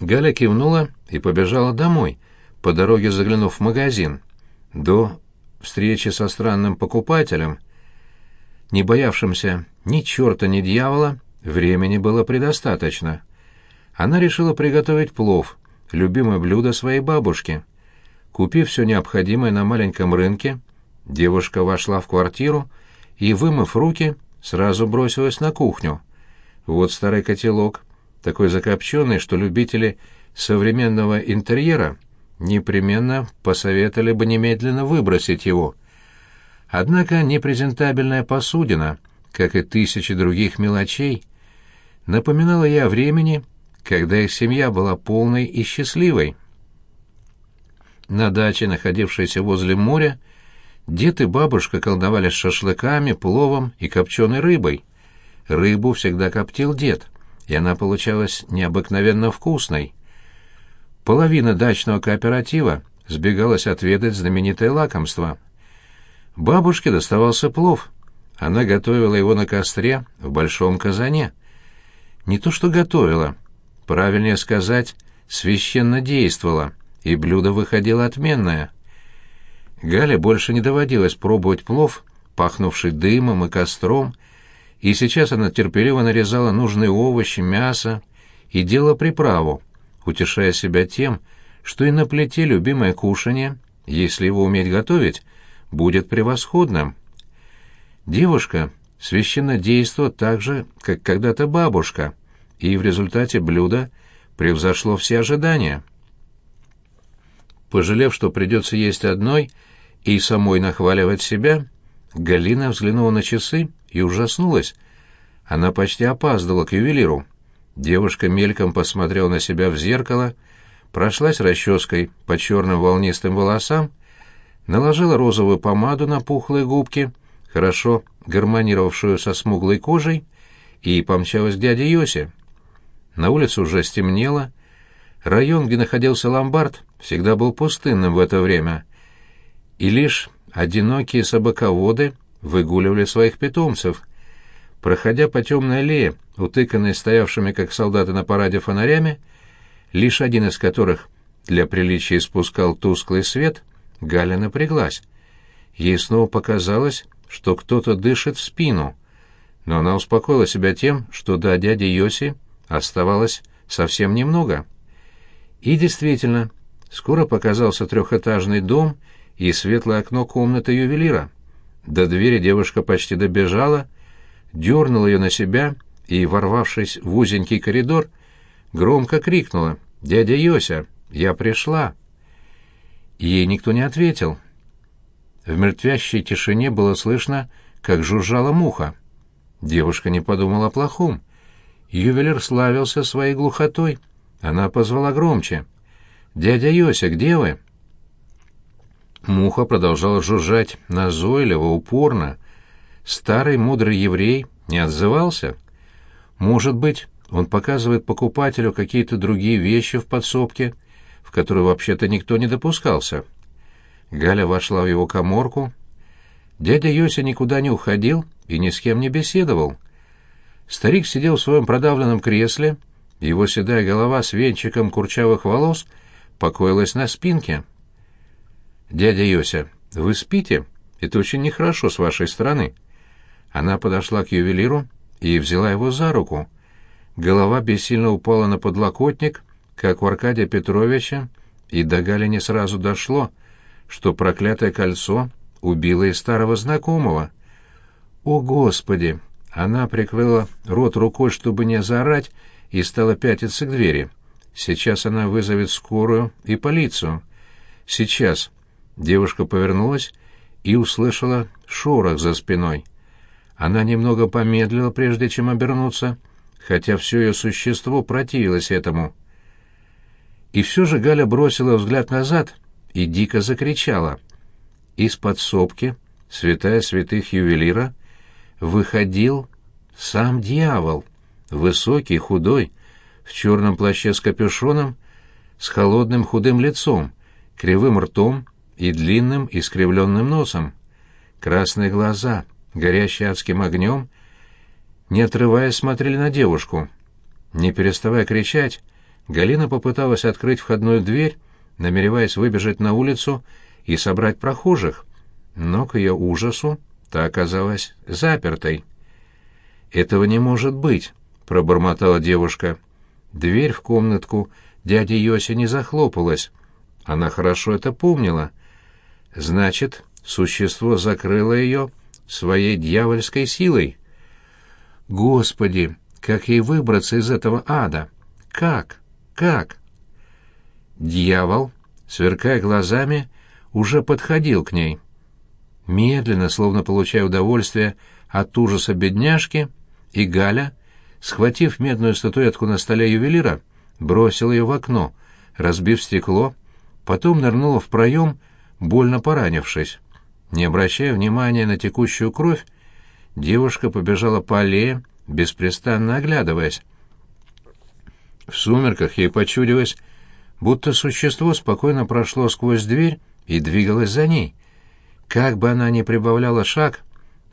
Галя кивнула и побежала домой, по дороге заглянув в магазин. До встречи со странным покупателем, не боявшимся ни черта, ни дьявола, времени было предостаточно. Она решила приготовить плов, любимое блюдо своей бабушки. Купив все необходимое на маленьком рынке, девушка вошла в квартиру и, вымыв руки, сразу бросилась на кухню. Вот старый котелок, такой закопченный, что любители современного интерьера непременно посоветовали бы немедленно выбросить его. Однако непрезентабельная посудина, как и тысячи других мелочей, напоминала ей о времени, когда их семья была полной и счастливой. На даче, находившейся возле моря, дед и бабушка колдовали с шашлыками, пловом и копченой рыбой. Рыбу всегда коптил дед, и она получалась необыкновенно вкусной. Половина дачного кооператива сбегалась отведать знаменитое лакомство. Бабушке доставался плов. Она готовила его на костре в большом казане. Не то что готовила, правильнее сказать, священно действовала, и блюдо выходило отменное. Гале больше не доводилось пробовать плов, пахнувший дымом и костром, и сейчас она терпеливо нарезала нужные овощи, мясо и делала приправу, утешая себя тем, что и на плите любимое кушанье, если его уметь готовить, будет превосходным. Девушка священно действовала так же, как когда-то бабушка, и в результате блюдо превзошло все ожидания. Пожалев, что придется есть одной и самой нахваливать себя, Галина взглянула на часы и ужаснулась. Она почти опаздывала к ювелиру. Девушка мельком посмотрела на себя в зеркало, прошлась расческой по черным волнистым волосам, наложила розовую помаду на пухлые губки, хорошо гармонировавшую со смуглой кожей, и помчалась к дяде Йосе. На улице уже стемнело. Район, где находился ломбард, всегда был пустынным в это время. И лишь одинокие собаководы выгуливали своих питомцев — Проходя по темной аллее, утыканной стоявшими, как солдаты на параде, фонарями, лишь один из которых для приличия испускал тусклый свет, Галя напряглась. Ей снова показалось, что кто-то дышит в спину, но она успокоила себя тем, что до дяди Йоси оставалось совсем немного. И действительно, скоро показался трехэтажный дом и светлое окно комнаты ювелира. До двери девушка почти добежала, дернула ее на себя и, ворвавшись в узенький коридор, громко крикнула «Дядя Йося, я пришла!» Ей никто не ответил. В мертвящей тишине было слышно, как жужжала муха. Девушка не подумала о плохом. Ювелир славился своей глухотой. Она позвала громче. «Дядя Йося, где вы?» Муха продолжала жужжать назойливо, упорно, Старый мудрый еврей не отзывался. Может быть, он показывает покупателю какие-то другие вещи в подсобке, в которые вообще-то никто не допускался. Галя вошла в его коморку. Дядя Йося никуда не уходил и ни с кем не беседовал. Старик сидел в своем продавленном кресле, его седая голова с венчиком курчавых волос покоилась на спинке. «Дядя Йося, вы спите? Это очень нехорошо с вашей стороны». Она подошла к ювелиру и взяла его за руку. Голова бессильно упала на подлокотник, как у Аркадия Петровича, и до Гали не сразу дошло, что проклятое кольцо убило и старого знакомого. «О, Господи!» Она прикрыла рот рукой, чтобы не заорать, и стала пятиться к двери. Сейчас она вызовет скорую и полицию. Сейчас. Девушка повернулась и услышала шорох за спиной. Она немного помедлила, прежде чем обернуться, хотя все ее существо противилось этому. И все же Галя бросила взгляд назад и дико закричала. Из подсобки, святая святых ювелира, выходил сам дьявол, высокий, худой, в черном плаще с капюшоном, с холодным худым лицом, кривым ртом и длинным искривленным носом. Красные глаза — горящие адским огнем, не отрываясь смотрели на девушку. Не переставая кричать, Галина попыталась открыть входную дверь, намереваясь выбежать на улицу и собрать прохожих, но к ее ужасу та оказалась запертой. «Этого не может быть», — пробормотала девушка. Дверь в комнатку дяди Йоси не захлопалась. Она хорошо это помнила. Значит, существо закрыло ее своей дьявольской силой. Господи, как ей выбраться из этого ада? Как? Как? Дьявол, сверкая глазами, уже подходил к ней. Медленно, словно получая удовольствие от ужаса бедняжки, и Галя, схватив медную статуэтку на столе ювелира, бросила ее в окно, разбив стекло, потом нырнула в проем, больно поранившись. Не обращая внимания на текущую кровь, девушка побежала по аллее, беспрестанно оглядываясь. В сумерках ей почудилось, будто существо спокойно прошло сквозь дверь и двигалось за ней. Как бы она ни прибавляла шаг,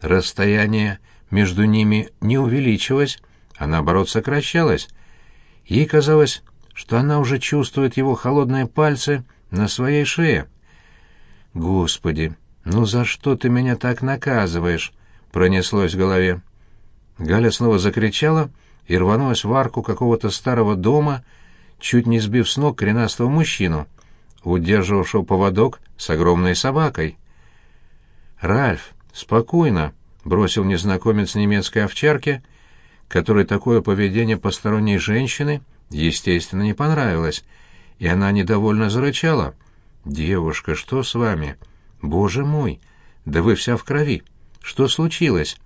расстояние между ними не увеличилось, а наоборот сокращалось. Ей казалось, что она уже чувствует его холодные пальцы на своей шее. «Господи, ну за что ты меня так наказываешь?» — пронеслось в голове. Галя снова закричала и рванулась в арку какого-то старого дома, чуть не сбив с ног коренастого мужчину, удерживавшего поводок с огромной собакой. «Ральф, спокойно!» — бросил незнакомец немецкой овчарке, которой такое поведение посторонней женщины, естественно, не понравилось, и она недовольно зарычала. «Девушка, что с вами? Боже мой! Да вы вся в крови! Что случилось?»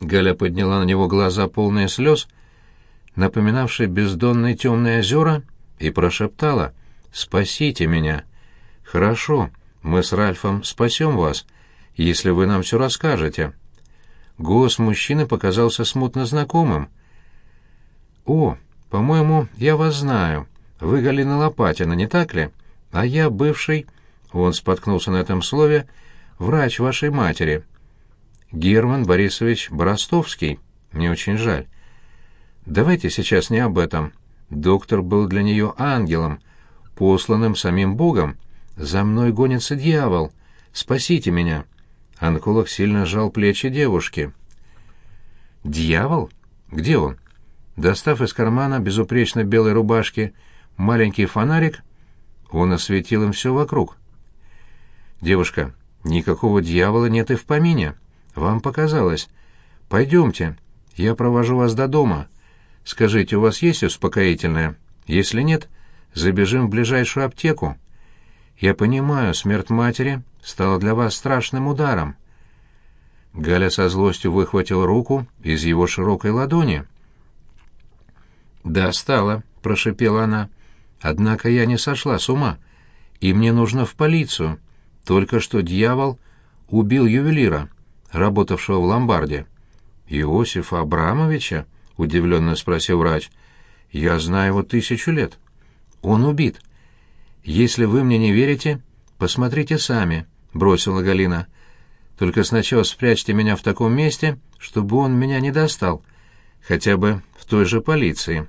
Галя подняла на него глаза полные слез, напоминавшие бездонные темные озера, и прошептала «Спасите меня!» «Хорошо, мы с Ральфом спасем вас, если вы нам все расскажете». Голос мужчины показался смутно знакомым. «О, по-моему, я вас знаю. Вы Галина Лопатина, не так ли? А я бывший...» Он споткнулся на этом слове. «Врач вашей матери. Герман Борисович Боростовский. Мне очень жаль. Давайте сейчас не об этом. Доктор был для нее ангелом, посланным самим Богом. За мной гонится дьявол. Спасите меня. Онколог сильно сжал плечи девушки. Дьявол? Где он? Достав из кармана безупречно белой рубашки маленький фонарик, он осветил им все вокруг. Девушка, никакого дьявола нет и в помине. Вам показалось. Пойдемте, я провожу вас до дома. Скажите, у вас есть успокоительное? Если нет, забежим в ближайшую аптеку. Я понимаю, смерть матери стала для вас страшным ударом. Галя со злостью выхватила руку из его широкой ладони. «Да, стала», — прошипела она. «Однако я не сошла с ума, и мне нужно в полицию. Только что дьявол убил ювелира работавшего в ломбарде. «Иосифа Абрамовича?» — удивленно спросил врач. «Я знаю его тысячу лет. Он убит. Если вы мне не верите, посмотрите сами», — бросила Галина. «Только сначала спрячьте меня в таком месте, чтобы он меня не достал, хотя бы в той же полиции».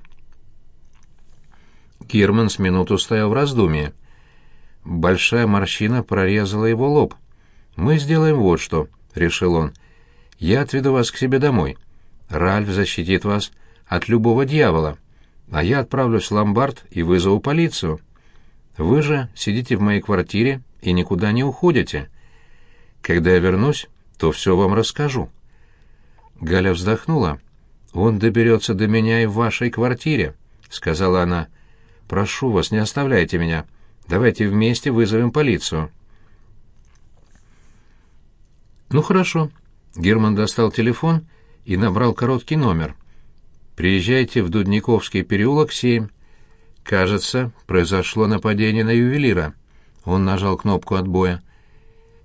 Герман с минуту стоял в раздумье. Большая морщина прорезала его лоб. «Мы сделаем вот что», — решил он. «Я отведу вас к себе домой. Ральф защитит вас от любого дьявола, а я отправлюсь в ломбард и вызову полицию. Вы же сидите в моей квартире и никуда не уходите. Когда я вернусь, то все вам расскажу». Галя вздохнула. «Он доберется до меня и в вашей квартире», — сказала она. «Прошу вас, не оставляйте меня. Давайте вместе вызовем полицию». «Ну хорошо». Герман достал телефон и набрал короткий номер. «Приезжайте в Дудниковский переулок, 7. Кажется, произошло нападение на ювелира». Он нажал кнопку отбоя.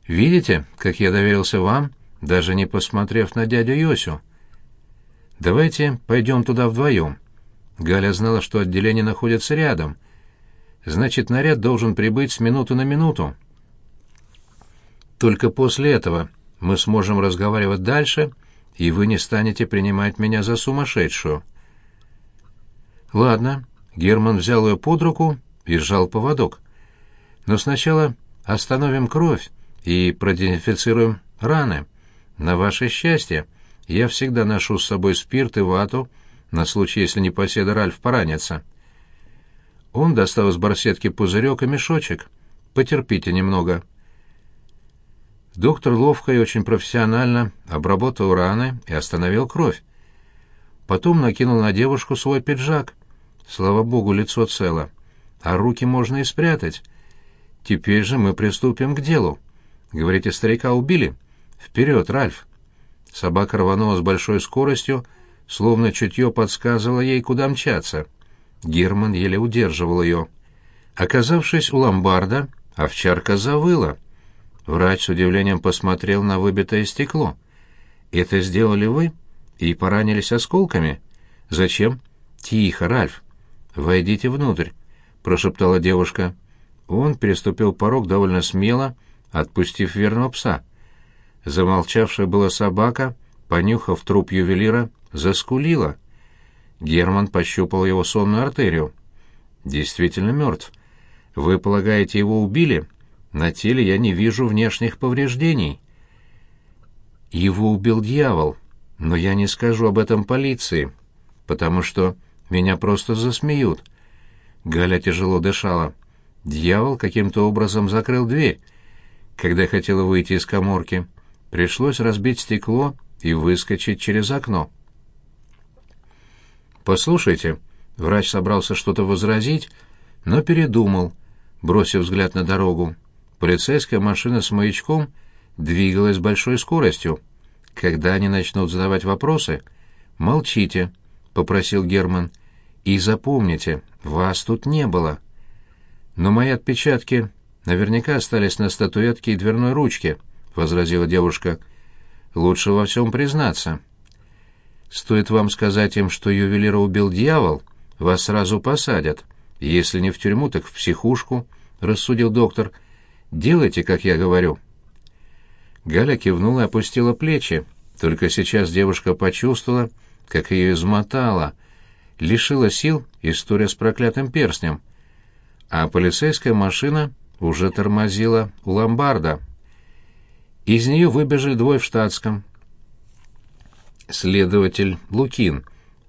«Видите, как я доверился вам, даже не посмотрев на дядю Йосю?» «Давайте пойдем туда вдвоем». Галя знала, что отделение находится рядом. Значит, наряд должен прибыть с минуты на минуту. Только после этого мы сможем разговаривать дальше, и вы не станете принимать меня за сумасшедшую. Ладно, Герман взял ее под руку и сжал поводок. Но сначала остановим кровь и продезинфицируем раны. На ваше счастье, я всегда ношу с собой спирт и вату на случай, если непоседа Ральф поранится. Он достал из барсетки пузырек и мешочек. Потерпите немного. Доктор ловко и очень профессионально обработал раны и остановил кровь. Потом накинул на девушку свой пиджак. Слава богу, лицо цело. А руки можно и спрятать. Теперь же мы приступим к делу. Говорите, старика убили? Вперед, Ральф. Собака рванула с большой скоростью, словно чутье подсказывало ей, куда мчаться. Герман еле удерживал ее. Оказавшись у ломбарда, овчарка завыла. Врач с удивлением посмотрел на выбитое стекло. «Это сделали вы? И поранились осколками? Зачем?» «Тихо, Ральф. Войдите внутрь», — прошептала девушка. Он переступил порог довольно смело, отпустив верного пса. Замолчавшая была собака, понюхав труп ювелира, заскулила. Герман пощупал его сонную артерию. «Действительно мертв. Вы полагаете, его убили?» На теле я не вижу внешних повреждений. Его убил дьявол, но я не скажу об этом полиции, потому что меня просто засмеют. Галя тяжело дышала. Дьявол каким-то образом закрыл дверь, когда хотела выйти из каморки. Пришлось разбить стекло и выскочить через окно. «Послушайте», — врач собрался что-то возразить, но передумал, бросив взгляд на дорогу. Полицейская машина с маячком двигалась с большой скоростью. Когда они начнут задавать вопросы, молчите, попросил Герман. И запомните, вас тут не было. Но мои отпечатки наверняка остались на статуэтке и дверной ручке, возразила девушка. Лучше во всем признаться. Стоит вам сказать им, что ювелира убил дьявол, вас сразу посадят. Если не в тюрьму, так в психушку, рассудил доктор. Делайте, как я говорю». Галя кивнула и опустила плечи. Только сейчас девушка почувствовала, как ее измотала, лишила сил история с проклятым перстнем. А полицейская машина уже тормозила у ломбарда. Из нее выбежали двое в штатском. Следователь Лукин.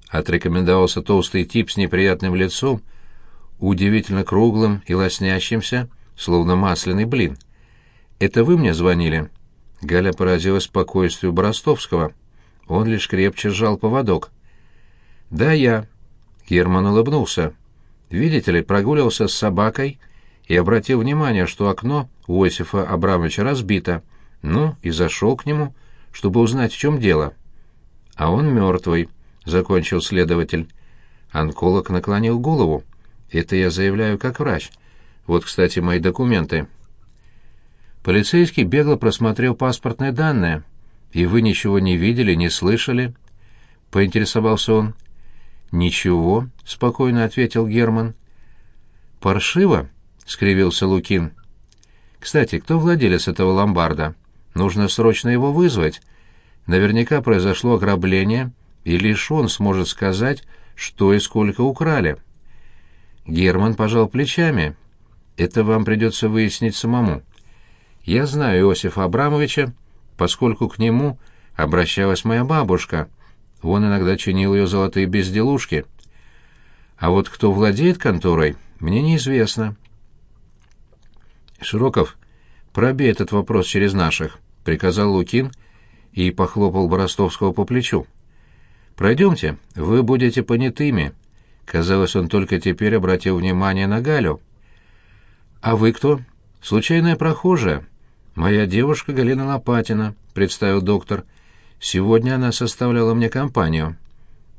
Отрекомендовался толстый тип с неприятным лицом, удивительно круглым и лоснящимся, словно масляный блин. «Это вы мне звонили?» Галя поразилась спокойствию Боростовского. Он лишь крепче сжал поводок. «Да, я». Герман улыбнулся. «Видите ли, прогуливался с собакой и обратил внимание, что окно у Осифа Абрамовича разбито. Ну, и зашел к нему, чтобы узнать, в чем дело». «А он мертвый», — закончил следователь. Онколог наклонил голову. «Это я заявляю как врач. Вот, кстати, мои документы. Полицейский бегло просмотрел паспортные данные. И вы ничего не видели, не слышали? Поинтересовался он. Ничего, спокойно ответил Герман. Паршиво? скривился Лукин. Кстати, кто владелец этого ломбарда? Нужно срочно его вызвать. Наверняка произошло ограбление, и лишь он сможет сказать, что и сколько украли. Герман пожал плечами. Это вам придется выяснить самому. Я знаю Иосифа Абрамовича, поскольку к нему обращалась моя бабушка. Он иногда чинил ее золотые безделушки. А вот кто владеет конторой, мне неизвестно. Широков, пробей этот вопрос через наших, приказал Лукин и похлопал Боростовского по плечу. Пройдемте, вы будете понятыми. Казалось, он только теперь обратил внимание на Галю. «А вы кто?» «Случайная прохожая. Моя девушка Галина Лопатина», — представил доктор. «Сегодня она составляла мне компанию».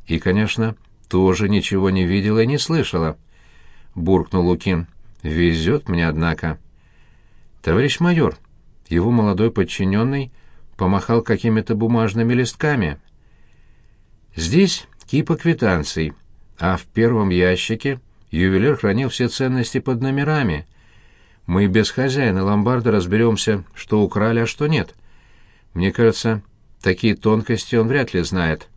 «И, конечно, тоже ничего не видела и не слышала», — буркнул Лукин. «Везет мне, однако». «Товарищ майор», — его молодой подчиненный помахал какими-то бумажными листками. «Здесь кипа квитанций, а в первом ящике ювелир хранил все ценности под номерами — мы без хозяина ломбарда разберемся, что украли, а что нет. Мне кажется, такие тонкости он вряд ли знает.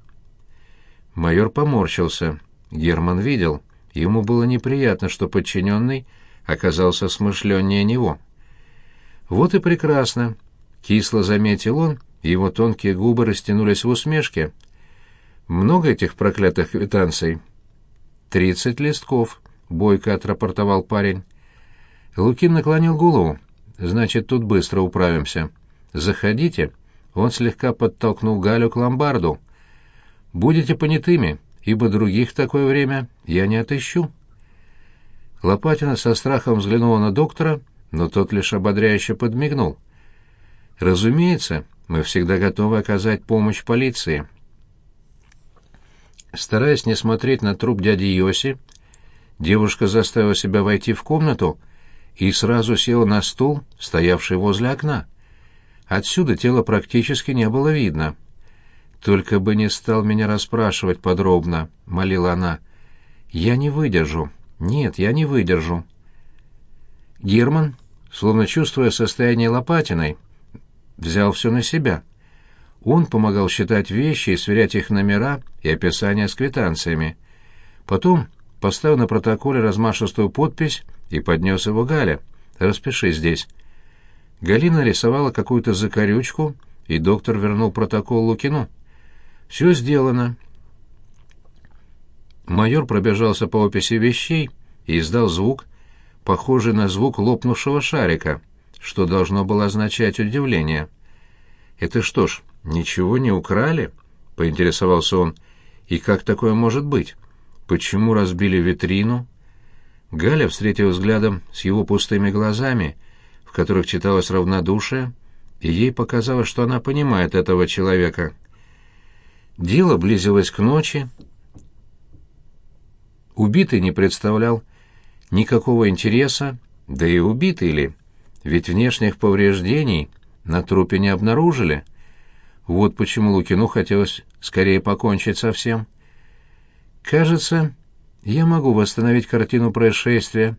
Майор поморщился. Герман видел, ему было неприятно, что подчиненный оказался смышленнее него. «Вот и прекрасно», — кисло заметил он, его тонкие губы растянулись в усмешке. «Много этих проклятых квитанций?» «Тридцать листков», — бойко отрапортовал парень. Лукин наклонил голову. «Значит, тут быстро управимся. Заходите». Он слегка подтолкнул Галю к ломбарду. «Будете понятыми, ибо других в такое время я не отыщу». Лопатина со страхом взглянула на доктора, но тот лишь ободряюще подмигнул. «Разумеется, мы всегда готовы оказать помощь полиции». Стараясь не смотреть на труп дяди Йоси, девушка заставила себя войти в комнату и сразу села на стул, стоявший возле окна. Отсюда тело практически не было видно. «Только бы не стал меня расспрашивать подробно», — молила она. «Я не выдержу. Нет, я не выдержу». Герман, словно чувствуя состояние Лопатиной, взял все на себя. Он помогал считать вещи и сверять их номера и описания с квитанциями. Потом поставил на протоколе размашистую подпись и поднес его Галя. «Распиши здесь». Галина рисовала какую-то закорючку, и доктор вернул протокол Лукину. «Все сделано». Майор пробежался по описи вещей и издал звук, похожий на звук лопнувшего шарика, что должно было означать удивление. «Это что ж, ничего не украли?» — поинтересовался он. «И как такое может быть? Почему разбили витрину?» Галя встретила взглядом с его пустыми глазами — в которых читалось равнодушие, и ей показалось, что она понимает этого человека. Дело близилось к ночи. Убитый не представлял никакого интереса, да и убитый ли, ведь внешних повреждений на трупе не обнаружили. Вот почему Лукину хотелось скорее покончить со всем. «Кажется, я могу восстановить картину происшествия»,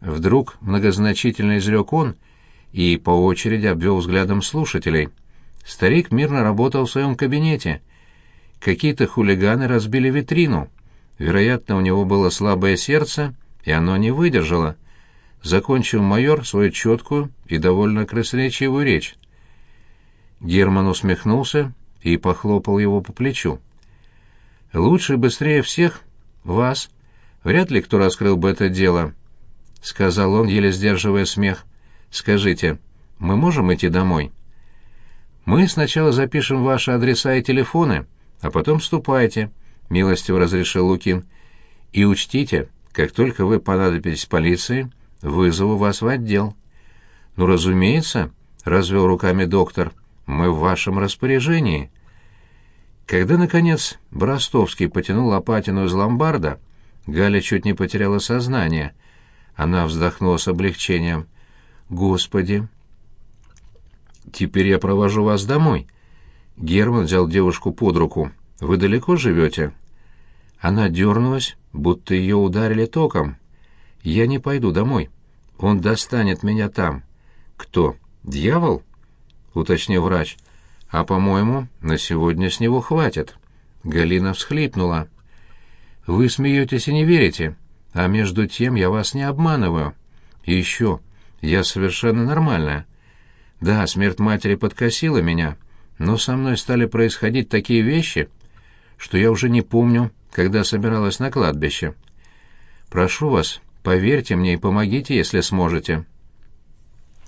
Вдруг многозначительно изрек он и по очереди обвел взглядом слушателей. Старик мирно работал в своем кабинете. Какие-то хулиганы разбили витрину. Вероятно, у него было слабое сердце, и оно не выдержало. Закончил майор свою четкую и довольно красноречивую речь. Герман усмехнулся и похлопал его по плечу. «Лучше и быстрее всех вас. Вряд ли кто раскрыл бы это дело». — сказал он, еле сдерживая смех. «Скажите, мы можем идти домой?» «Мы сначала запишем ваши адреса и телефоны, а потом ступайте», — милостиво разрешил Лукин. «И учтите, как только вы понадобитесь полиции, вызову вас в отдел». «Ну, разумеется», — развел руками доктор, — «мы в вашем распоряжении». Когда, наконец, Бростовский потянул Лопатину из ломбарда, Галя чуть не потеряла сознание — она вздохнула с облегчением. «Господи!» «Теперь я провожу вас домой». Герман взял девушку под руку. «Вы далеко живете?» Она дернулась, будто ее ударили током. «Я не пойду домой. Он достанет меня там». «Кто? Дьявол?» — уточнил врач. «А, по-моему, на сегодня с него хватит». Галина всхлипнула. «Вы смеетесь и не верите. А между тем я вас не обманываю. И еще, я совершенно нормальная. Да, смерть матери подкосила меня, но со мной стали происходить такие вещи, что я уже не помню, когда собиралась на кладбище. Прошу вас, поверьте мне и помогите, если сможете».